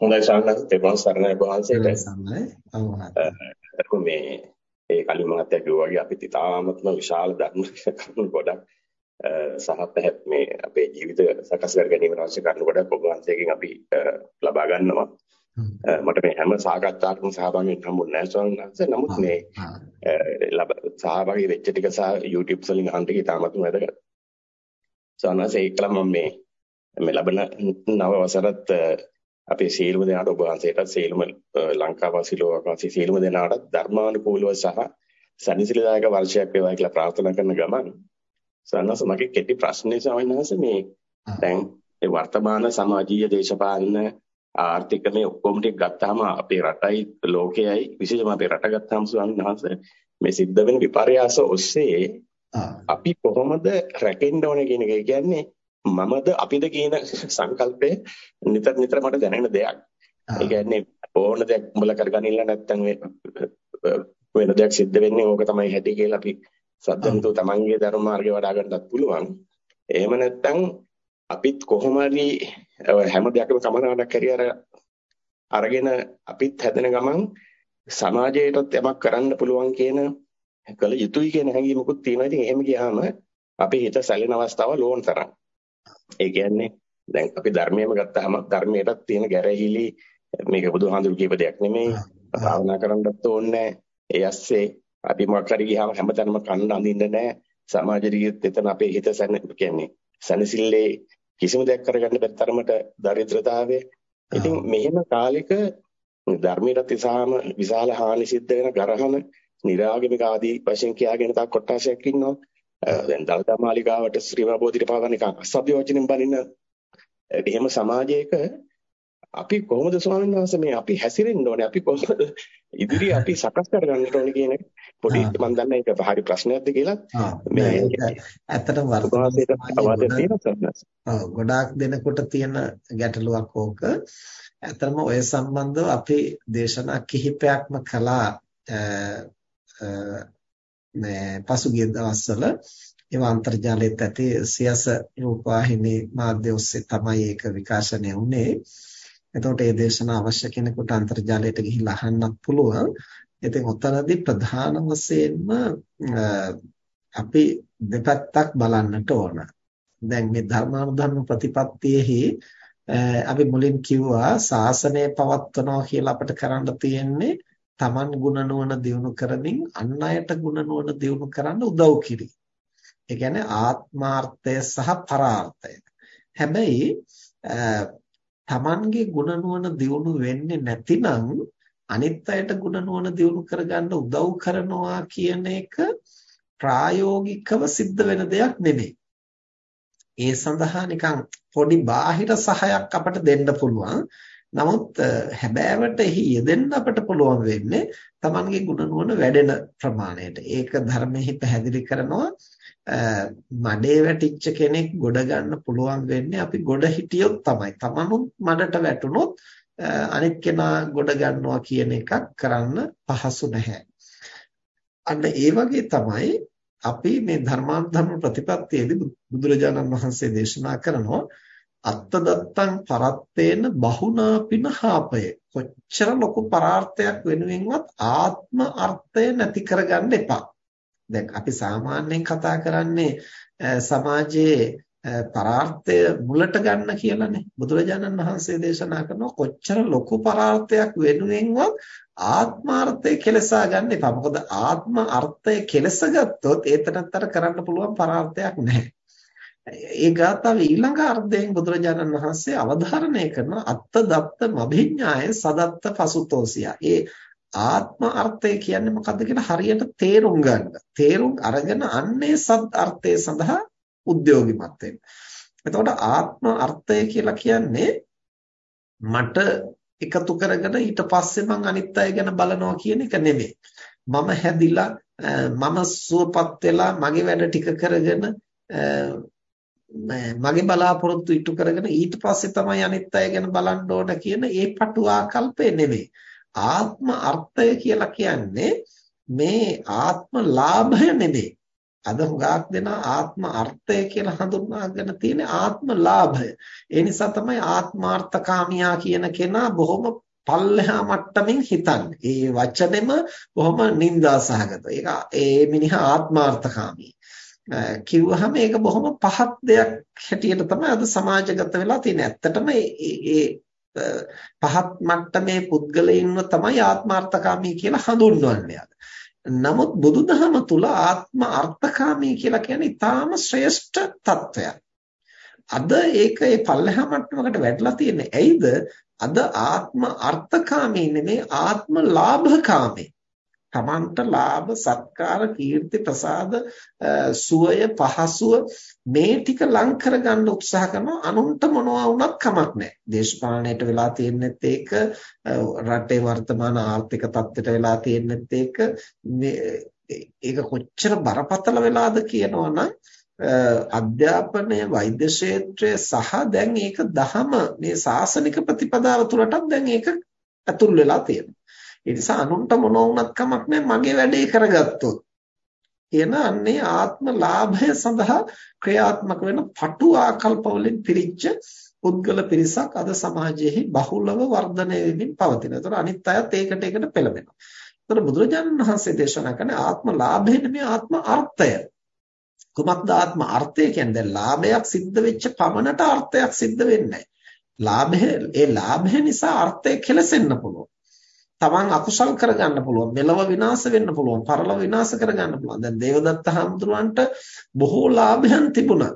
හොඳයි සාන්නස් තෙරුවන් සරණයි වහන්සේට. සරණයි. ඔව් මේ ඒ කලින් මහත්තයා කිව්වා වගේ අපිට ඉතාමත්ම විශාල ධර්ම කරුණු ගොඩක් සහ මේ අපේ ජීවිත සකස් කර ගැනීමට අවශ්‍ය කරුණු ගොඩක් ඔබ වහන්සේගෙන් අපි ලබා ගන්නවා. මට මේ හැම සාකච්ඡාවකම සහභාගී වෙන්න හම්බුනේ නැහැ. නමුත් මේ සහභාගී වෙච්ච ටික සහ YouTube වලින් අහන්න ටික ඉතාමත්ම වැදගත්. ස්වාමීන් වහන්සේ ඒකලා මම මේ මේ ලබන නව වසරත් අපේ සීලම දෙනාට ඔබ වහන්සේටත් සීලම ලංකාවාසී ලෝකවාසී සීලම දෙනාට ධර්මානුකූලව සහ සනිසිලදායක වර්ෂයක් වේවා කියලා ප්‍රාර්ථනා කරන ගමන් සන්නස මගේ කෙටි ප්‍රශ්නේ ස්වාමීන් වහන්සේ මේ දැන් මේ වර්තමාන සමාජීය දේශපාලන ආර්ථිකමේ ඔක්කොම ටික ගත්තාම අපේ රටයි ලෝකයයි විශේෂයෙන්ම අපේ රට ගත්තාම ස්වාමීන් වහන්සේ මේ සිද්ධ වෙන විපර්යාස ඔස්සේ අපි කොහොමද රැකෙන්න ඕනේ කියන එක? කියන්නේ මමද අපිද කියන සංකල්පය නිතර නිතර මට දැනෙන දෙයක්. ඒ කියන්නේ ඕන දෙයක් උඹලා කරගනින්න නැත්නම් වෙන දෙයක් සිද්ධ වෙන්නේ ඕක තමයි හැටි කියලා අපි සද්දන්තෝ තමන්ගේ ධර්ම මාර්ගේ වඩා ගන්නත් පුළුවන්. එහෙම නැත්නම් අපිත් කොහොම හරි හැම දෙයක්ම සමානවක් කරියර අරගෙන අපිත් හැදෙන ගමන් සමාජයටත් යමක් කරන්න පුළුවන් කියන කල යුතුයි කියන හැඟීමකුත් තියෙනවා. ඉතින් එහෙම ගියාම අපේ හිත සැලෙන අවස්ථාව ලෝන් තරම්. ඒ කියන්නේ දැන් අපි ධර්මයේම ගත්තාම ධර්මයටත් තියෙන ගැරහිලි මේක බුදුහාඳුරු කියප දෙයක් නෙමෙයි. භාවනා කරන්නත් ඕනේ ඒ ඇස්සේ අපි මොකක් හරි ගියාම හැමතැනම කන්න අඳින්න නැහැ. සමාජ රීතියත් එතන අපේ හිත සැන කියන්නේ සැනසille කිසිම දෙයක් කරගන්න බැරි තරමට දරිද්‍රතාවය. ඉතින් මෙහෙම කාලෙක ධර්මයට තිසාම විශාල හානි සිද්ධ වෙන ගරහන නිරාගමික ආදී වශයෙන් කියාගෙන තා කොටාශයක් ඉන්නවා. දැන් දළදා මාලිගාවට ශ්‍රීමා බෝධිට පාගන්න නිකන් අසභ්‍ය වචනෙන් බලින්න එහෙම සමාජයක අපි කොහොමද ස්වාමීන් වහන්සේ මේ අපි හැසිරෙන්න ඕනේ? අපි කොහොමද ඉදිරිය අපි සකස් කරගන්න ඕනේ කියන පොඩි මම දන්නේ ඒක හරි ප්‍රශ්නයක්ද කියලා. මේ ඇත්තටම වර්තමානයේ ගොඩාක් දෙනකොට තියෙන ගැටලුවක් ඕක. ඇත්තටම ඔය සම්බන්ධව අපි දේශනා කිහිපයක්ම කළා මේ පසුගිය දවස්වල ඒවා අන්තර්ජාලයේත් ඇති සියස රූපවාහිනී මාධ්‍ය ඔස්සේ තමයි ඒක විකාශනය වුනේ. එතකොට මේ දේශන අවශ්‍ය කෙනෙකුට අන්තර්ජාලයට ගිහිල්ලා අහන්නත් පුළුවන්. ඉතින් උතරදී ප්‍රධාන වශයෙන්ම අපි දෙපැත්තක් බලන්නට ඕන. දැන් මේ ධර්මානුධර්ම ප්‍රතිපත්තියෙහි අපි මුලින් කිව්වා ශාසනය පවත්වනවා කියලා අපිට කරන්න තියෙන්නේ Taman ගුණ නුවණ දියුණු කරමින් අන් අයට ගුණ නුවණ දියුණු කරන්න උදව් කිරීම. ඒ කියන්නේ ආත්මාර්ථය සහ පරාර්ථය. හැබැයි Tamanගේ ගුණ නුවණ දියුණු වෙන්නේ නැතිනම් අනිත් අයට ගුණ නුවණ දියුණු කරගන්න උදව් කරනවා කියන එක ප්‍රායෝගිකව සිද්ධ වෙන දෙයක් නෙමෙයි. ඒ සඳහා නිකන් පොඩි බාහිර සහයක් අපට දෙන්න පුළුවන්. නමුත් හැබෑවට එහි යෙදෙන්න අපට පුළුවන් වෙන්නේ Tamanගේ ගුණ නුවණ වැඩෙන ප්‍රමාණයට. ඒක ධර්මෙහි පැහැදිලි කරනවා මඩේ වැටිච්ච කෙනෙක් ගොඩ ගන්න පුළුවන් වෙන්නේ අපි ගොඩ හිටියොත් තමයි. Tamanුත් මඩට වැටුනොත් අනිත් කෙනා ගොඩ ගන්නවා කියන එකක් කරන්න පහසු නැහැ. අන්න ඒ වගේ තමයි අපි මේ ධර්මාන්ධර්ම ප්‍රතිපත්තියේදී බුදුරජාණන් වහන්සේ දේශනා කරනවා අත්තදත්තං පරත්තේන බහුනාපින හාපය කොච්චර ලොකු පරාර්ථයක් වෙනුවෙන්වත් ආත්ම අර්ථය නැති කරගන්න එපා. දැන් අපි සාමාන්‍යයෙන් කතා කරන්නේ සමාජයේ පරාර්ථය මුලට ගන්න කියලානේ. බුදුරජාණන් වහන්සේ දේශනා කරනවා කොච්චර ලොකු පරාර්ථයක් වෙනුවෙන්වත් ආත්මාර්ථය කෙලසා ගන්න එපා. මොකද ආත්ම අර්ථය කෙලස ගත්තොත් ඒතනත්තර කරන්න පුළුවන් පරාර්ථයක් නැහැ. ඒ ගාථාවේ ඊළඟ අර්ධයෙන් බුදුරජාණන් වහන්සේ අවධාරණය කරන අත්ත දත්ත මභිඥාය සදත්ත පසුතෝසියා. ඒ ආත්ම අර්ථය කියන්නේ මොකද්ද කියලා හරියට තේරුම් ගන්න. තේරුම් අරගෙන අන්නේ සත් අර්ථය සඳහා උද්‍යෝගිමත් වෙන්න. එතකොට ආත්ම අර්ථය කියලා කියන්නේ මට එකතු කරගෙන ඊට පස්සේ මං අනිත් අය ගැන බලනවා කියන එක නෙමෙයි. මම හැදිලා මම සුවපත් වෙලා මගේ වැඩ ටික කරගෙන මගේ බලාපොරොත්තු ඉටු කරගෙන ඊට පස්සේ තමයි අනිත් අය ගැන බලන්න ඕන කියන ඒ පටු ආකල්පය නෙමෙයි. ආත්ම අර්ථය කියලා කියන්නේ මේ ආත්ම ලාභය නෙමෙයි. අද හුඟක් දෙනා ආත්ම අර්ථය කියලා හඳුන්වාගෙන තියෙන ආත්ම ලාභය. ඒ නිසා තමයි ආත්මාර්ථකාමියා කියන කෙනා බොහොම පල්ලෙහා මට්ටමින් හිතන්නේ. ඒ වචනේම බොහොම නිന്ദා සහගතයි. ඒක ඒ මිනිහා ආත්මාර්ථකාමී. කිව්වහම ඒක බොහොම පහත් දෙයක් හැටියට තමයි අද සමාජගත වෙලා තියෙන්නේ. ඇත්තටම ඒ පහත් මට්ටමේ පුද්ගලයින්ව තමයි ආත්මාර්ථකාමී කියලා හඳුන්වන්නේ අද. නමුත් බුදුදහම තුල ආත්ම අර්ථකාමී කියලා කියන්නේ ඊටාම ශ්‍රේෂ්ඨ තත්වයක්. අද ඒක ඒ පල්ලෙහා මට්ටමකට වැටලා තියෙන්නේ. ඇයිද? අද ආත්ම අර්ථකාමී නෙමේ ආත්ම ලාභකාමී. තමන්ට ලාභ සත්කාර කීර්ති ප්‍රසාද සුවය පහසුව මේ ටික ලං කරගන්න උත්සාහ කරනවා. අනුන්ට මොනවා වුණත් කමක් නැහැ. දේශපාලනයට වෙලා තියෙන්නෙත් ඒක රටේ වර්තමාන ආර්ථික තත්ත්වයට වෙලා තියෙන්නෙත් ඒක. ඒක කොච්චර බරපතල වෙලාද කියනවනම් අධ්‍යාපනය වෛද්‍ය ක්ෂේත්‍රය සහ දැන් ඒක දහම මේ සාසනික ප්‍රතිපදාව තුළටත් දැන් ඒක ඇතුල් වෙලා තියෙනවා. ඒ නිසා අනුන්ට මොන වුණත් කමක් නැහැ මගේ වැඩේ කරගත්තොත් කියන අන්නේ ආත්ම ලාභය සඳහා ක්‍රියාත්මක වෙන පටු ආකල්ප වලින් පිරිච්ච පුද්ගල පිරිසක් අද සමාජයේ බහුලව වර්ධනය වෙමින් පවතින. ඒතර අනිත් අයත් ඒකට ඒකට පෙළඹෙනවා. ඒතර බුදුරජාණන් වහන්සේ දේශනා කරන ආත්ම ලාභය නෙමෙයි ආත්ම අර්ථය. කුමක්ද ආත්ම අර්ථය කියන්නේ? ලාභයක් සිද්ධ වෙච්ච පමණට අර්ථයක් සිද්ධ වෙන්නේ නැහැ. ලාභය ඒ ලාභය නිසා අර්ථය කෙලසෙන්න පුළුවන්. තමන් අකුසල් කරගන්න පුළුවන් මෙලව විනාශ වෙන්න පුළුවන් පරලොව විනාශ කරගන්න පුළුවන්. දැන් දේවදත්ත හඳුරවන්ට බොහෝ ලාභයන් තිබුණා.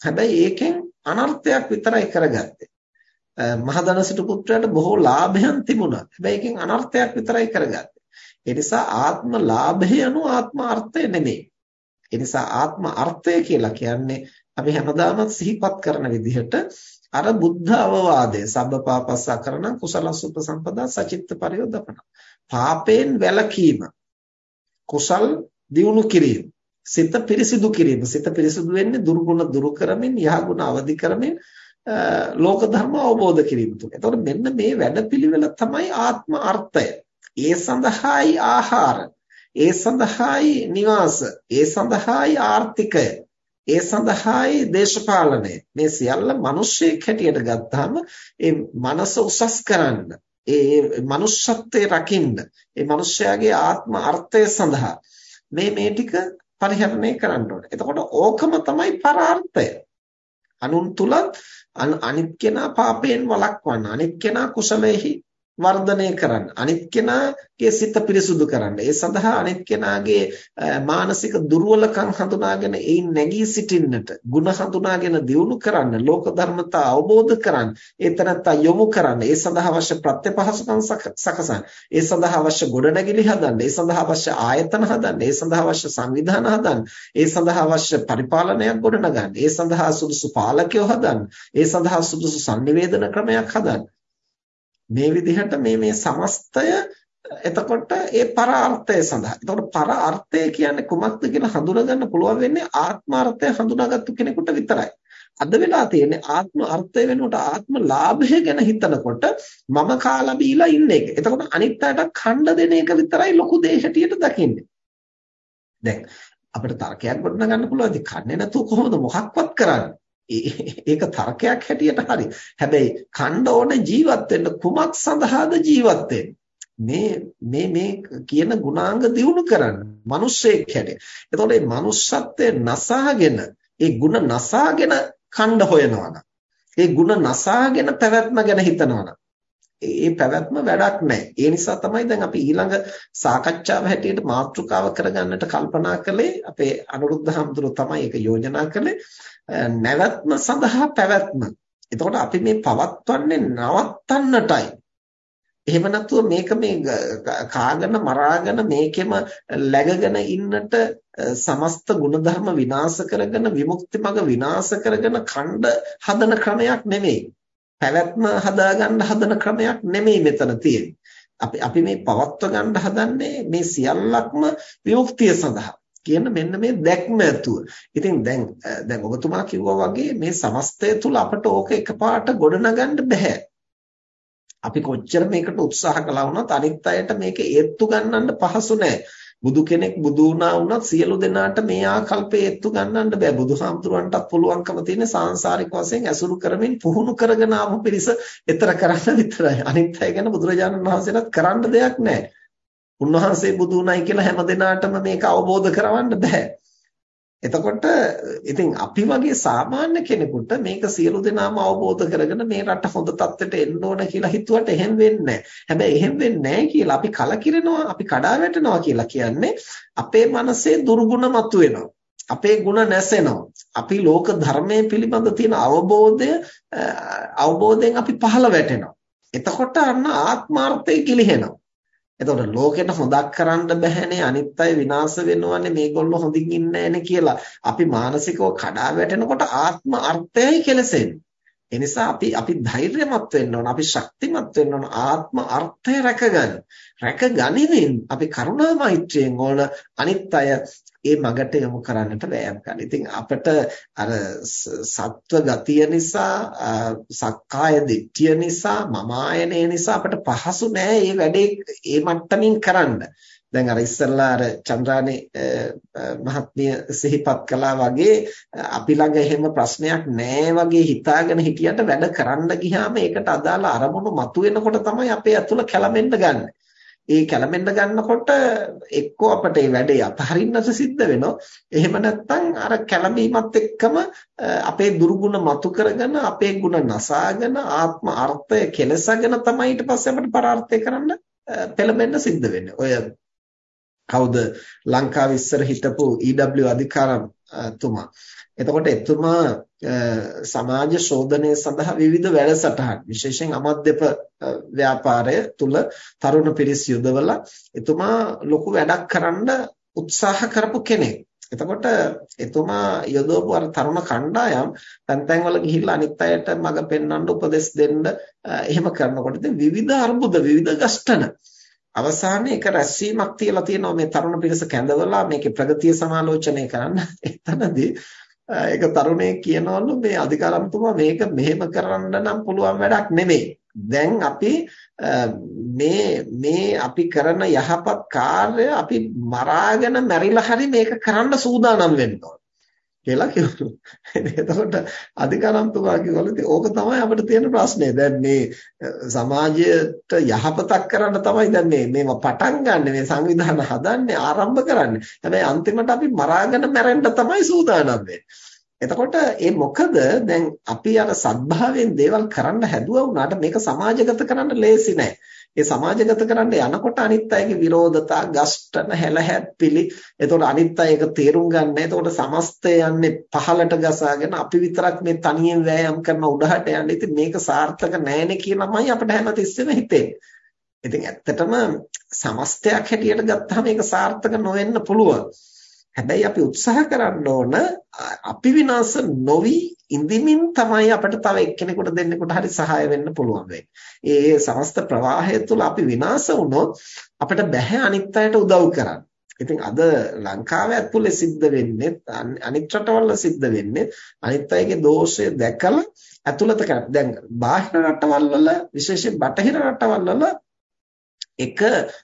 හැබැයි ඒකෙන් අනර්ථයක් විතරයි කරගත්තේ. මහදනසිට පුත්‍රයාට බොහෝ ලාභයන් තිබුණා. හැබැයි ඒකෙන් අනර්ථයක් විතරයි කරගත්තේ. ඒ නිසා ආත්ම ලාභය anu ආත්ම අර්ථය නෙමෙයි. ඒ නිසා ආත්ම අර්ථය කියලා කියන්නේ අපි හැමදාම සිහිපත් කරන විදිහට අර බුද්ධ අවවාදය සබ්බපාපස්සකරණ කුසලස් උපසම්පදා සචිත්ත පරියෝදපන පාපයෙන් වැළකීම කුසල් දියුණු කිරීම සිත පිරිසිදු කිරීම. සිත පිරිසිදු වෙන්නේ දුර්ගුණ දුරු කරමින් යහගුණ අවදි කරමින් ලෝක ධර්ම අවබෝධ කිරීම තුළ. එතකොට මෙන්න මේ වැඩපිළිවෙල තමයි ආත්ම අර්ථය. ඒ සඳහායි ආහාර, ඒ සඳහායි නිවාස, ඒ සඳහායි ආර්ථිකය, ඒ සඳහායි දේශපාලනය මේ සියල්ල මිනිස්සෙක් හැටියට ගත්තාම ඒ මනස උසස් කරන්න ඒ මනුෂ්‍යත්වයේ රකින්න ඒ මිනිස්යාගේ ආත්ම අර්ථය සඳහා මේ මේ ටික පරිහරණය කරන්න ඕනේ. එතකොට ඕකම තමයි පරාර්ථය. අනුන් තුලත් අනිත් කෙනා පාපයෙන් වළක්වන්න අනිත් කෙනා කුසලෙහි වර්ධනය කරන්න. අනිත් කෙනාගේ සිත පිරිසුදු කරන්න. ඒ සඳහා අනිත් කෙනාගේ මානසික දුර්වලකම් හඳුනාගෙන ඒන් නැගී සිටින්නට ಗುಣ හඳුනාගෙන දියුණු කරන්න ලෝක ධර්මතා අවබෝධ කරන්න ඒතරත්ත යොමු කරන්න. ඒ සඳහා අවශ්‍ය ප්‍රත්‍යපහසුකම් සකසන්න. ඒ සඳහා අවශ්‍ය ගොඩනැගිලි හදන්න. ඒ සඳහා අවශ්‍ය ආයතන හදන්න. ඒ සඳහා අවශ්‍ය සංවිධාන හදන්න. ඒ සඳහා අවශ්‍ය පරිපාලනයක් ගොඩනගන්න. ඒ සඳහා සුදුසු පාලකයෝ හදන්න. ඒ සඳහා සුදුසු sannivedana ක්‍රමයක් හදන්න. මේ විදිහට මේ මේ සමස්තය එතකොට ඒ පරාර්ථය සඳහා. එතකොට පරාර්ථය කියන්නේ කුමක්ද කියලා හඳුනගන්න පුළුවන් වෙන්නේ ආත්මාර්ථය හඳුනාගත්තු කෙනෙකුට විතරයි. අද වෙලා තියෙන්නේ ආත්ම අර්ථය වෙනුවට ආත්ම ලාභය ගැන හිතනකොට මම කාලා බීලා ඉන්න එක. එතකොට අනිත් අයට ඛණ්ඩ දෙන එක විතරයි ලොකු දේ හැටියට දකින්නේ. දැන් අපිට තර්කයක් ගොඩනගන්න පුළුවන්. ඉතින් කන්නේ නැතුව කොහොමද මොකක්වත් කරන්නේ? ඒක තර්කයක් හැටියට හරි. හැබැයි කණ්ඩ ඕනේ ජීවත් වෙන්න කුමක් සඳහාද ජීවත් මේ මේ මේ කියන ගුණාංග දිනු කරන්න මිනිස්සෙක් හැටියට. එතකොට මේ manussත්වයේ නසාගෙන ඒ ಗುಣ නසාගෙන කණ්ඩ හොයනවා ඒ ಗುಣ නසාගෙන පැවැත්ම ගැන හිතනවා ඒ පැවැත්ම වැඩක් නැහැ. ඒ නිසා තමයි දැන් අපි ඊළඟ සාකච්ඡාව හැටියට මාතෘකාව කරගන්නට කල්පනා කළේ අපේ අනුරුද්ධ හඳුරු තමයි ඒක යෝජනා කළේ. නැවැත්ම සඳහා පැවැත්ම. එතකොට අපි මේ පවත්වන්නේ නවත්තන්නටයි. එහෙම නැතුව මේක මේ කාගෙන මරාගෙන මේකෙම läගගෙන ඉන්නට සමස්ත ಗುಣධර්ම විනාශ කරගෙන විමුක්ති මඟ විනාශ කරගෙන ඛණ්ඩ හදන ක්‍රමයක් නෙමෙයි. පැවැත්ම හදාගන්න හදන ක්‍රමයක් නෙමෙයි මෙතන තියෙන්නේ. අපි අපි මේ පවත්ව ගන්න හදන්නේ මේ සියල්ලක්ම විමුක්තිය සඳහා. කියන මෙන්න මේ දැක්ම ඇතුව. ඉතින් දැන් දැන් ඔබතුමා කිව්වා වගේ මේ සමස්තය තුල අපට ඕක එකපාරට ගොඩනගන්න බෑ. අපි කොච්චර මේකට උත්සාහ කළා වුණත් අනිත් අයට මේක ඒත්තු ගන්නන්න පහසු නෑ. බුදු කෙනෙක් බුදු වුණා වුණත් සියලු දෙනාට මේ ආකල්පය එත්තු ගන්නන්න බෑ. බුදුහාමුදුරන්ටත් පුළුවන්කම තියෙන සාංශාරික වශයෙන් ඇසුරු කරමින් පුහුණු කරගෙන ආපු පිරිස ඊතර කරන්න විතරයි. අනිත් අය ගැන බුදුරජාණන් වහන්සේට කරන්න දෙයක් නැහැ. උන්වහන්සේ බුදු වුණයි කියලා හැම දිනාටම මේක අවබෝධ කරවන්න බෑ. එතකොට ඉතින් අපි වගේ සාමාන්‍ය කෙනෙකුට මේක සියලු දෙනාම අවබෝධ කරගෙන මේ රට හොඳ තත්ත්වයට එන්න ඕන කියලා හිතුවට එහෙම වෙන්නේ හැබැයි එහෙම වෙන්නේ කියලා අපි කලකිරෙනවා අපි කඩා වැටෙනවා කියලා කියන්නේ අපේ මනසේ දුර්ගුණ මතුවෙනවා. අපේ ಗುಣ නැසෙනවා. අපි ලෝක ධර්මයේ පිළිබඳ තියෙන අවබෝධය අවබෝධයෙන් අපි පහළ වැටෙනවා. එතකොට අන්න ආත්මාර්ථය කිලිහෙනවා. එතකොට ලෝකෙට හොදක් කරන්න බැහැනේ අනිත් අය විනාශ වෙනවනේ මේගොල්ලෝ හොඳින් ඉන්නේ නැනේ කියලා අපි මානසිකව කඩා වැටෙනකොට ආත්ම අර්ථයයි කෙලසෙන්නේ. ඒ නිසා අපි අපි ධෛර්යමත් වෙන්න ඕන අපි ශක්තිමත් වෙන්න ඕන ආත්ම අර්ථය රැකගන්න. රැකගනිමින් අපි කරුණා මෛත්‍රියෙන් ඕන අනිත් අය ඒ මගට යොමු කරන්නට වෑයම් කරන්න. ඉතින් අපිට අර සත්ව ගතිය නිසා, සක්කාය දිට්ඨිය නිසා, මමායනය නිසා අපිට පහසු නෑ මේ වැඩේ ඒ මට්ටමින් කරන්න. දැන් අර ඉස්සෙල්ලා අර චන්ද්‍රානි මහත්මිය සිහිපත් කළා වගේ අපි ළඟ එහෙම ප්‍රශ්නයක් නෑ වගේ හිතාගෙන හිටියට වැඩ කරන්න ගියාම ඒකට අදාළ අරමුණු මතුවෙනකොට තමයි අපේ ඇතුළ කැළඹෙන්න ගන්නේ. ඒ කැළඹෙන්න ගන්නකොට එක්කෝ අපිට මේ වැඩේ අතහරින්නට සිද්ධ වෙනවා. එහෙම නැත්නම් අර කැළඹීමත් එක්කම අපේ දුර්ගුණ මතු කරගෙන අපේ ගුණ නසාගෙන ආත්ම අර්ථය කෙලසගෙන තමයි ඊට පස්සේ අපිට පරාර්ථය කරන්න පෙළඹෙන්න සිද්ධ වෙන්නේ. ඔය කවුද ලංකාවේ ඉස්සර හිටපු EW අධිකාරම් තුමා. එතකොට එතුමා සමාජ ශෝධනය සඳහා විවිධ වැඩසටහන් විශේෂයෙන් අමද්දප ව්‍යාපාරය තුල තරුණ පිරිස් යොදවලා එතුමා ලොකු වැඩක් කරන්න උත්සාහ කරපු කෙනෙක්. එතකොට එතුමා යොදවපු අර තරුණ කණ්ඩායම් තැන් තැන් වල ගිහිල්ලා අනිත් අයට මඟ පෙන්වන්න උපදෙස් දෙන්න එහෙම කරනකොට විවිධ අර්බුද විවිධ ගස්ඨන අවසානයේ එක රැස්වීමක් තියලා තියෙනවා මේ තරුණ පිරිස කැඳවලා මේකේ ප්‍රගතිය සමාලෝචනය කරන්න. එතනදී ඒක තරුණයෙක් කියනවලු මේ අධිකාරම්තුමා මේක මෙහෙම කරන්න නම් පුළුවන් වැඩක් නෙමෙයි. දැන් අපි මේ මේ අපි කරන යහපත් කාර්ය අපි මරාගෙන මැරිලා හරි මේක කරන්න සූදානම් වෙන්න ඕන. කියලා කිව්වලු. එතකොට අධිකාරම්තුමා කිව්වලු ඕක තමයි අපිට තියෙන ප්‍රශ්නේ. දැන් මේ සමාජයට යහපතක් කරන්න තමයි දැන් මේ මේව පටන් ගන්න මේ සංවිධාන හදන්නේ ආරම්භ කරන්නේ. හැබැයි අන්තිමට අපි මරාගෙන මැරෙන්න තමයි සූදානම් වෙන්නේ. එතකොට ඒ මොකද දැන් අපි අර සත්භාවයෙන් දේවල් කරන්න හැදුවා වුණාට මේක සමාජගත කරන්න ලේසි නෑ. ඒ සමාජගත කරන්න යනකොට අනිත් අයගේ විරෝධතා, ගස්ඨන, හැලහැප්පිලි, එතකොට අනිත් අය ඒක තේරුම් ගන්න. එතකොට සමස්තය යන්නේ පහලට ගසාගෙන අපි විතරක් මේ තනියෙන් වෑයම් කරන උඩහට යන්නේ. ඉතින් මේක සාර්ථක නෑනේ කියලාමයි අපිට හැමතිස්සෙම හිතෙන්නේ. ඉතින් ඇත්තටම සමස්තයක් හැටියට ගත්තාම මේක සාර්ථක නොවෙන්න පුළුවන්. හැබැයි අපි උත්සාහ කරන්න ඕන අපි විනාශ නොවි ඉඳිමින් තමයි අපිට තව එක්කෙනෙකුට දෙන්නෙකුට හරි සහාය වෙන්න පුළුවන් වෙන්නේ. ඒ සමස්ත ප්‍රවාහය තුළ අපි විනාශ වුණොත් අපිට බැහැ අනිත් අයට උදව් කරන්න. ඉතින් අද ලංකාවේ ඇතුලේ සිද්ධ වෙන්නේ අනිත් රටවල සිද්ධ වෙන්නේ අනිත් අයගේ දෝෂය දැකලා ඇතුළත කරා. දැන් බාහිර රටවල් වල විශේෂයෙන් බටහිර රටවල් වල එක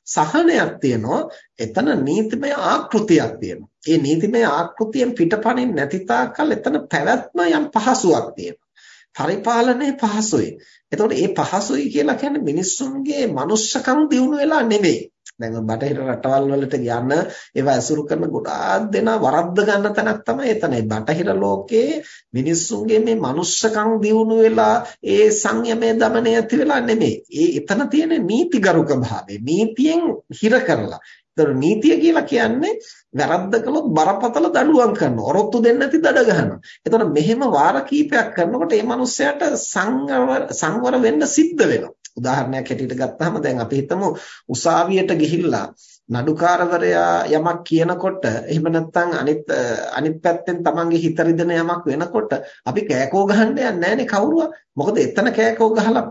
සහනයක් තියෙනවා. එතන නීතිමය ආකෘතියක් තියෙනවා. ඒ නීතිමය ආකෘතියෙන් පිටපණින් නැති තාක්කල් එතන පැවැත්ම යම් පහසුවක් තියෙනවා. පරිපාලනයේ පහසුයි. එතකොට මේ පහසුයි කියලා කියන්නේ මිනිස්සුන්ගේ මනුස්සකම් දියුණු වෙලා නෙමෙයි. දැන් බටහිර රටවල් වලට යන ඒවා ඇසුරු කරන ගොඩාක් දෙනා වරද්ද ගන්න තැනක් තමයි එතනයි බටහිර ලෝකයේ මිනිස්සුන්ගේ මේ මනුස්සකම් දියුණු වෙලා ඒ සංයමයේ দমনය ඇති වෙලා නෙමෙයි. ඒ එතන තියෙන නීතිගරුක භාවය. නීතියෙන් හිර කරලා. ඒතර නීතිය කියලා කියන්නේ වැරද්ද කළොත් බරපතල දඬුවම් කරනවා. ඔරොත්තු දෙන්නේ නැති දඩ ගන්නවා. ඒතර මෙහෙම වාර කීපයක් කරනකොට මේ මිනිස්සයාට සංවර වෙන්න සිද්ධ වෙනවා. උදාහරණයක් හැටියට ගත්තාම දැන් අපි හිතමු උසාවියට ගිහිල්ලා නඩුකාරවරයා යමක් කියනකොට එහෙම නැත්නම් අනිත් අනිත් පැත්තෙන් තමන්ගේ හිත රිදෙන යමක් වෙනකොට අපි කෑකෝ ගහන්න යන්නේ නැහනේ කවුරුවා මොකද එතන කෑකෝ ගහලා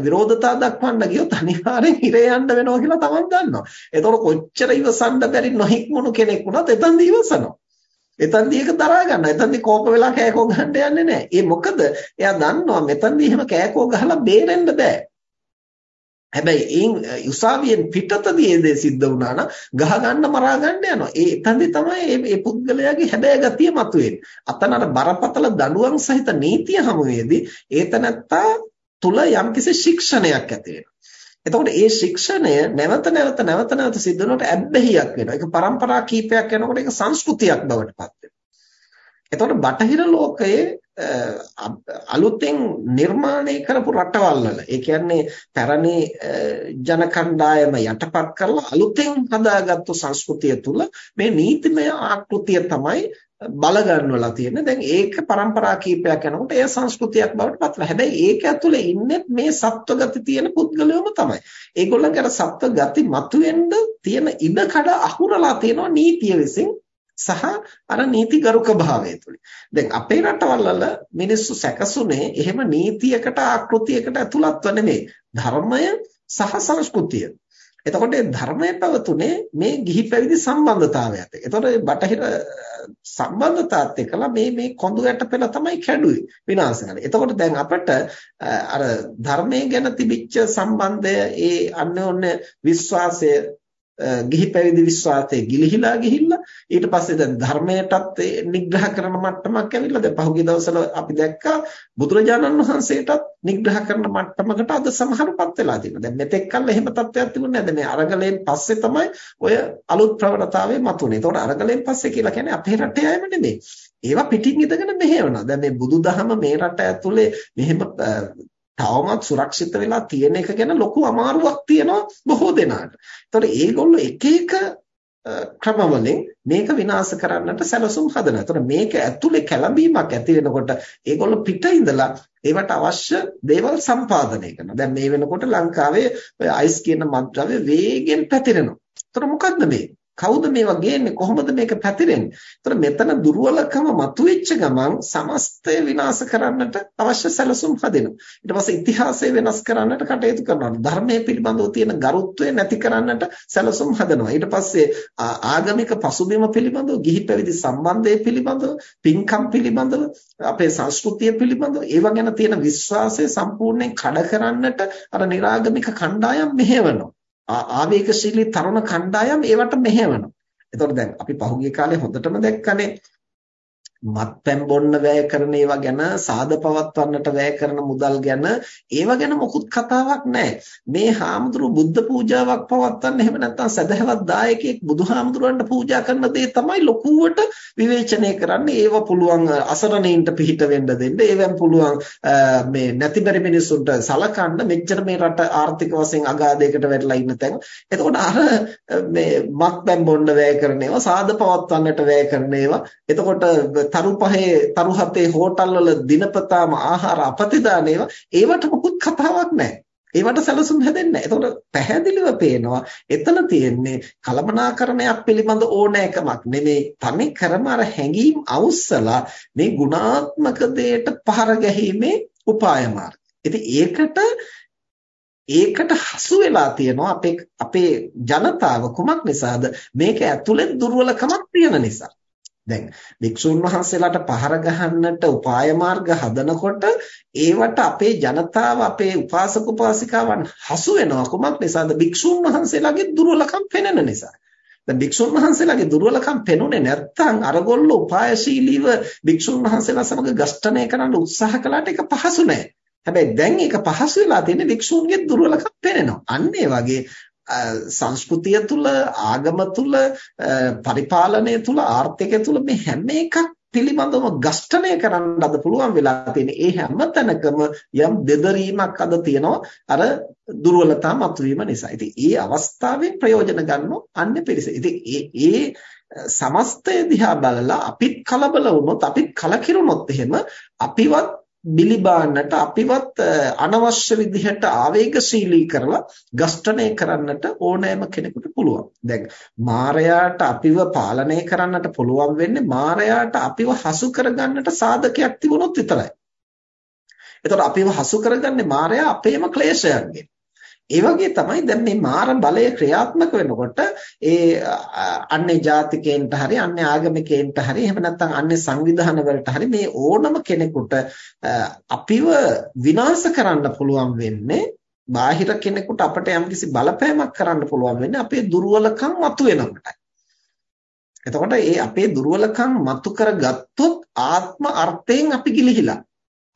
විරෝධතා දක්වන්න ගියොත් අනිවාර්යෙන් හිරේ යන්න වෙනවා කියලා තමන් දන්නවා එතකොට කොච්චර ඉවසන්න බැරි නොහික්මුණු කෙනෙක් වුණත් එතනදී ඉවසනවා එතනදී ඒක දරා ගන්න. එතනදී කෝප වෙලා කෑකෝ ගහන්න යන්නේ නැහැ. ඒ මොකද එයා දන්නවා මෙතනදී එහෙම කෑකෝ ගහලා බේරෙන්න බෑ. හැබැයි ඒන් උසාවියෙන් පිටතදී ඒ දේ සිද්ධ වුණා නම් ගහ ගන්න මරා ගන්න යනවා. ඒ එතනදී තමයි මේ පුද්ගලයාගේ හැබෑ ගතිය මතුවෙන්නේ. අතන අර බරපතල දඬුවම් සහිත නීතිය හමුවේදී ඒතනත්තා තුල යම්කිසි ශික්ෂණයක් ඇති වෙනවා. එතකොට ඒ ශික්ෂණය නැවත නැවත නැවත නැවත සිද්ධ වෙනකොට ඇබ්බැහියක් වෙනවා. ඒක પરම්පරා කීපයක් යනකොට ඒක සංස්කෘතියක් බවට පත් වෙනවා. එතකොට බටහිර ලෝකයේ අලුතෙන් නිර්මාණය කරපු රටවල් වල ඒ කියන්නේ පැරණි ජන කණ්ඩායම යටපත් කරලා අලුතෙන් හදාගත්තු සංස්කෘතිය තුල මේ නීතිමය ආකෘතිය තමයි බල ගන්නවලා තියෙන්නේ. දැන් ඒක પરම්පරා කීපයක් යනකොට ඒ සංස්කෘතියක් බවට පත් වෙනවා. හැබැයි ඒක ඇතුලේ ඉන්නේ මේ සත්ව ගති තියෙන පුද්ගලයෝම තමයි. ඒගොල්ලන්ගේ අර සත්ව ගති මතුවෙන්න තියෙන ඉඩ කඩ අහුරලා තියෙනවා නීතිය විසින් සහ අර නීතිගරුක භාවය තුලින්. දැන් අපේ රටවල් වල මිනිස්සු සැකසුනේ එහෙම නීතියකට ආකෘතියකට ඇතුළත්ව නෙමෙයි. ධර්මය සහ සංස්කෘතිය. එතකොට මේ ධර්මය පැවතුනේ මේ ගිහි පැවිදි සම්බන්ධතාවයත් එක්ක. එතකොට බටහිර සම්බන්ධතාවත් එක්කලා මේ මේ කොඳු යට පෙළ තමයි කැඩුවේ විනාශ කරන්නේ. එතකොට දැන් අපිට අර ධර්මයේ ගැන තිබිච්ච සම්බන්ධය ඒ අන්‍යෝන්‍ය විශ්වාසය ගිහි පැවිදි විශ්වාසයේ ගිලිහිලා ගිහිල්ලා ඊට පස්සේ දැන් ධර්මයටත් නිග්‍රහ කරන මට්ටමක් ඇවිල්ලා දැන් පහුගිය දවස්වල අපි දැක්කා බුදුරජාණන් වහන්සේටත් නිග්‍රහ කරන මට්ටමකට අද සමහරපත් වෙලා තියෙනවා. දැන් මෙතෙක් කල් එහෙම තත්ත්වයක් තිබුණේ නැහැ. මේ අරගලයෙන් පස්සේ තමයි ඔය අලුත් ප්‍රවණතාවය මතුනේ. ඒතකොට අරගලයෙන් පස්සේ කියලා කියන්නේ අපේ රටේ අයම නෙමෙයි. ඒවා පිටින් ඉඳගෙන මෙහෙවනවා. දැන් මේ බුදුදහම මේ රට ඇතුලේ මෙහෙම තවමත් සුරක්ෂිත වෙලා තියෙන එක ගැන ලොකු අමාරුවක් තියෙනවා බොහෝ දෙනාට. ඒතකොට ඒගොල්ලෝ එක එක ක්‍රමවලින් මේක විනාශ කරන්නට සැලසුම් හදනවා. ඒතකොට මේක ඇතුලේ කැළඹීමක් ඇති වෙනකොට ඒගොල්ලෝ පිට ඉඳලා ඒවට අවශ්‍ය දේවල් සම්පාදනය කරනවා. දැන් මේ වෙනකොට ලංකාවේ ඔය අයිස් කියන මත්ද්‍රව්‍ය වේගෙන් පැතිරෙනවා. ඒතකොට මොකද්ද මේ? කවුද මේවා ගේන්නේ කොහොමද මේක පැතිරෙන්නේ? ඒතර මෙතන දුර්වලකම මතුවෙච්ච ගමන් සමස්තය විනාශ කරන්නට අවශ්‍ය සැලසුම් හදෙනවා. ඊට පස්සේ ඉතිහාසය වෙනස් කරන්නට කටයුතු කරනවා. ධර්මයේ පිළිබඳව තියෙන ගරුත්වය නැති කරන්නට සැලසුම් හදනවා. ඊට පස්සේ ආගමික පසුබිම පිළිබඳව, ගිහි පැවිදි සම්බන්ධය පිළිබඳව, පින්කම් පිළිබඳව, අපේ සංස්කෘතිය පිළිබඳව ඒවා ගැන තියෙන විශ්වාසය සම්පූර්ණයෙන් කඩ කරන්නට අර නිරාගමික කණ්ඩායම් මෙහෙවනවා. ආවේගශීලී තරුණ කණ්ඩායම් ඒවට මෙහෙවනවා. එතකොට දැන් අපි පහුගිය කාලේ හොඳටම දැක්කනේ මත්පැන් බොන්න වැය කරන ඒවා ගැන සාද පවත්වන්නට වැය කරන මුදල් ගැන ඒවා ගැන මොකුත් කතාවක් නැහැ. මේ හාමුදුරු බුද්ධ පූජාවක් පවත්වන්න එහෙම නැත්නම් සදහවත් දායකයෙක් බුදුහාමුදුරන්ට පූජා කරන දේ තමයි ලොකුවට විවේචනය කරන්නේ. ඒව පුළුවන් අසරණයින්ට පිහිට වෙන්න දෙන්න. ඒවෙන් පුළුවන් මේ නැතිබරි මිනිස්සුන්ට සලකන්න මෙච්චර මේ රට ආර්ථික වශයෙන් අගාධයකට වැටලා ඉන්න තැන. එතකොට අර මේ මත්පැන් බොන්න වැය කරන ඒවා සාද පවත්වන්නට වැය කරන ඒවා. එතකොට තරු පහේ තරු හතේ හෝටල් වල දිනපතාම ආහාර අපතිදාන ඒවා ඒවට මොකුත් කතාවක් නැහැ. ඒවට සැලසුම් හැදෙන්නේ නැහැ. එතකොට පැහැදිලිව පේනවා එතන තියෙන්නේ කලමනාකරණයක් පිළිබඳ ඕනෑකමක් නෙමෙයි තනි කරම අර හැඟීම් අවුස්සලා මේ ගුණාත්මක දෙයට පහර ගැහිීමේ උපාය මාර්ග. ඉතින් ඒකට ඒකට හසු වෙලා තියෙනවා අපේ අපේ ජනතාව කුමක් නිසාද මේක ඇතුලේ දුර්වලකමක් තියෙන නිසා. දැන් වික්ෂුන් වහන්සේලාට පහර ගහන්නට උපාය මාර්ග හදනකොට ඒවට අපේ ජනතාව අපේ උපාසක උපාසිකාවන් හසු වෙනවා කුමක් නිසාද වික්ෂුන් වහන්සේලාගේ දුර්වලකම් පෙනෙන නිසා දැන් භික්ෂුන් වහන්සේලාගේ දුර්වලකම් පෙනුනේ නැත්නම් අරගොල්ලෝ උපායශීලීව භික්ෂුන් වහන්සේලා සමග ගස්ඨණය කරන්න උත්සාහ කළාට ඒක පහසු නෑ. හැබැයි දැන් ඒක පහසු වෙලා තියෙන්නේ භික්ෂුන්ගේ දුර්වලකම් පෙනෙනවා. අන්න ඒ වගේ සංස්කෘතිය තුල ආගම තුල පරිපාලනය තුල ආර්ථිකය තුල මේ හැම එකක් පිළිබඳව ගස්ඨණය කරන්න අද පුළුවන් වෙලා තියෙන ඒ හැම තැනකම යම් දෙදරීමක් අද තියෙනවා අර දුර්වලතා මතුවීම නිසා. ඉතින් ඒ අවස්ථාවෙන් ප්‍රයෝජන ගන්නෝ අන්නේ පිරිස. ඉතින් ඒ ඒ සමස්තය දිහා බලලා අපිත් කලබල වුණොත් අපිත් කලකිරුණොත් එහෙම අපිවත් බිලිබාන්නට අපිවත් අනවශ්‍ය විදිහට ආවේගශීලී කරලා ගස්ඨණය කරන්නට ඕනෑම කෙනෙකුට පුළුවන්. දැන් මායයට අපිව පාලනය කරන්නට පුළුවන් වෙන්නේ මායයට අපිව හසු කරගන්නට සාධකයක් තිබුණොත් විතරයි. එතකොට අපිව හසු කරගන්නේ මායя අපේම ක්ලේශයන්ගෙන්. ඒ වගේ තමයි දැන් මේ මාර බලය ක්‍රියාත්මක වෙනකොට ඒ අන්නේ ජාතිකයන්ට හරි අන්නේ ආගමිකයන්ට හරි එහෙම නැත්නම් අන්නේ සංවිධාන වලට හරි මේ ඕනම කෙනෙකුට අපිව විනාශ කරන්න පුළුවන් වෙන්නේ බාහිර කෙනෙකුට අපට යම්කිසි බලපෑමක් කරන්න පුළුවන් වෙන්නේ අපේ දුර්වලකම් මතුවෙනකොටයි. එතකොට ඒ අපේ දුර්වලකම් මතු කරගත්තොත් ආත්ම අර්ථයෙන් අපි ගිලිහිලා.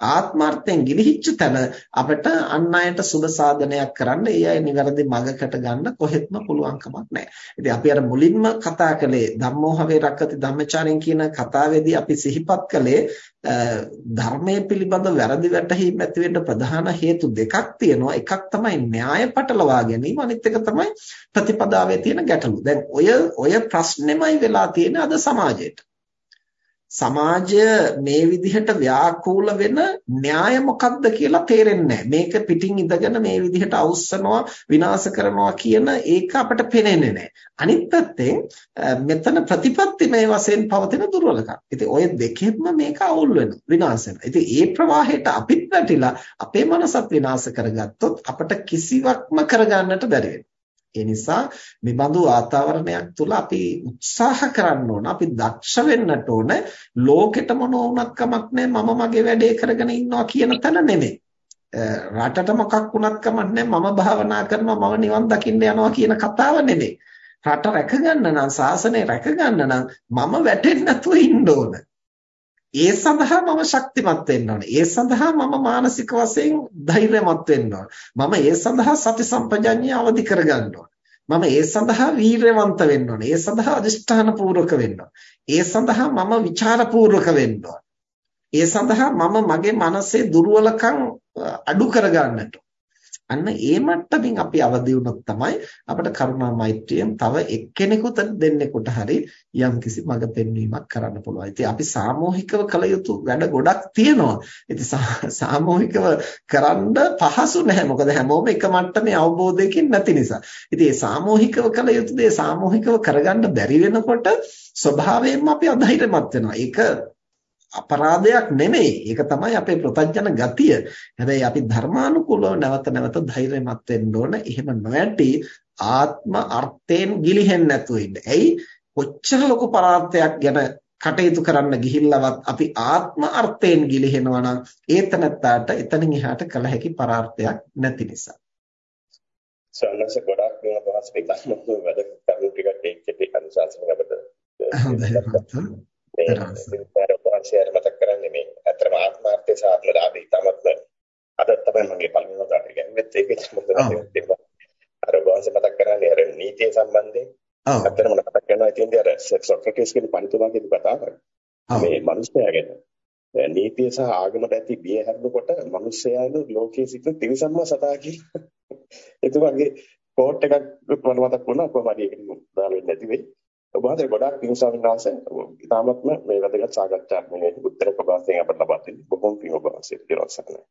ආත්මාර්ථයෙන් ගිලිහිච්ච තැන අපිට අන් අයට සුබ සාධනයක් කරන්න ඒ අය නිවැරදි මඟකට ගන්න කොහෙත්ම පුළුවන් කමක් නැහැ. ඉතින් අපි අර මුලින්ම කතා කළේ ධම්මෝහවේ රක්කති ධම්මචාරින් කියන කතාවේදී අපි සිහිපත් කළේ ධර්මයේ පිළිබඳ වැරදි වැටහීම් ඇති වෙන්න ප්‍රධාන හේතු දෙකක් තියෙනවා. එකක් තමයි න්‍යාය පටලවා ගැනීම අනිත් එක තමයි ප්‍රතිපදාවේ තියෙන ගැටලු. දැන් ඔය ඔය ප්‍රශ්නෙමයි වෙලා තියෙන්නේ අද සමාජයට. සමාජය මේ විදිහට ව්‍යාකූල වෙන න්‍යාය මොකක්ද කියලා තේරෙන්නේ මේක පිටින් ඉඳගෙන මේ විදිහට අවුස්සනවා විනාශ කරනවා කියන ඒක අපට පේන්නේ නැහැ. අනිත් පැත්තෙන් මෙතන ප්‍රතිපත්තිමය වශයෙන් පවතින දුර්වලකම්. ඉතින් ওই දෙකෙන්ම මේක අවුල් වෙනවා විනාශ වෙනවා. ඉතින් ඒ ප්‍රවාහයට අපිත් වැටිලා අපේ මනසත් විනාශ කරගත්තොත් අපට කිසිවක්ම කරගන්නට බැරි වෙනවා. ඒ නිසා මේ බඳු වාතාවරණයක් තුල අපි උත්සාහ කරන්න ඕන අපි දක්ෂ වෙන්නට ඕන. ලෝකෙට මොන වුණත් කමක් නැහැ මම මගේ වැඩේ කරගෙන ඉන්නවා කියන තැන නෙමෙයි. රටට මොකක් වුණත් කමක් නැහැ මම භාවනා කරනවා මම නිවන් දකින්න යනවා කියන කතාව නෙමෙයි. රට රැකගන්න නම් සාසනය රැකගන්න නම් මම වැටෙන්නේ නැතුව ඉන්න ඕන. ඒ සඳහා මම ශක්තිමත් වෙන්න ඕනේ. ඒ සඳහා මම මානසික වශයෙන් ධෛර්යමත් වෙන්න ඕනේ. මම ඒ සඳහා සති සම්පජඤ්ඤය අවදි කරගන්න ඕනේ. මම ඒ සඳහා වීරයවන්ත වෙන්න ඕනේ. ඒ සඳහා අදිෂ්ඨාන පූර්වක වෙන්න ඒ සඳහා මම ਵਿਚාර පූර්වක වෙන්න ඒ සඳහා මම මගේ මනසේ දුර්වලකම් අඩු කරගන්නට අන්න ඒ මට්ටමින් අපි අවදි වුණොත් තමයි අපිට කරුණා මෛත්‍රියෙන් තව එක්කෙනෙකුට දෙන්නෙකුට හරි යම්කිසි මඟ පෙන්වීමක් කරන්න පුළුවන්. ඉතින් අපි සාමූහිකව කළ යුතු වැඩ ගොඩක් තියෙනවා. ඉතින් සාමූහිකව කරන්න පහසු නැහැ. මොකද හැමෝම එක මට්ටමේ අවබෝධයකින් නැති නිසා. ඉතින් මේ සාමූහිකව කළ යුතු දේ සාමූහිකව කරගන්න බැරි වෙනකොට ස්වභාවයෙන්ම අපි අධෛර්යමත් වෙනවා. ඒක අපරාධයක් නෙමෙයි. ඒක තමයි අපේ ප්‍රතඥන ගතිය. හැබැයි අපි ධර්මානුකූලව නැවත නැවත ධෛර්යමත් වෙන්න ඕන. එහෙම නොඇටි ආත්ම අර්ථයෙන් ගිලිහෙන්නේ නැතුව ඉන්න. එයි කොච්චර ලොකු පරාර්ථයක් ගැන කටයුතු කරන්න ගිහිල්ලවත් අපි ආත්ම අර්ථයෙන් ගිලිහෙනවා නම් ඒතනත්තාට එතනින් එහාට කල හැකි පරාර්ථයක් නැති නිසා. සන්නස ගොඩක් මේ වහස් පිටක් වැඩ කරුණු ටිකක් ඒකේ අනුශාසන අපිට හොඳයි මේ වහන්සේ මතක් කරන්නේ මේ ඇත්තම ආත්මාර්ථය සහ ආත්මලාභය තමත්ම අද තමයි මගේ පළවෙනි වතාවට කියන්නේ ඒක මොකද අර වහන්සේ මතක් කරන්නේ අර නීතිය සම්බන්ධයෙන් ඇත්තටම මතක් කරනවා ඉතින් අර සොක්‍රටිස් කියන පඬිතුමා කියන කතාව මේ මිනිස්යාගෙන නීතිය සහ ආගමට ඇති බිය හැරෙනකොට මිනිස්යාන ලෝකයේ සිට තිරිසම්ම සතා කියලා එතුමාගේ කෝට් එකක් මතක් වුණා කොහොමද ඒකට දාලා වෙන්නේ නැති වෙයි ඔබ වහන්සේ ගොඩාක් පින් ස්වාමීන් වහන්සේ ඉතාමත්ම මේ වැදගත් සාකච්ඡාවක් මේ උත්තර ප්‍රභාසයෙන් අපට ලබා දෙන්නේ. බොහොම පින් ඔබ වහන්සේ කියලා සරණයි.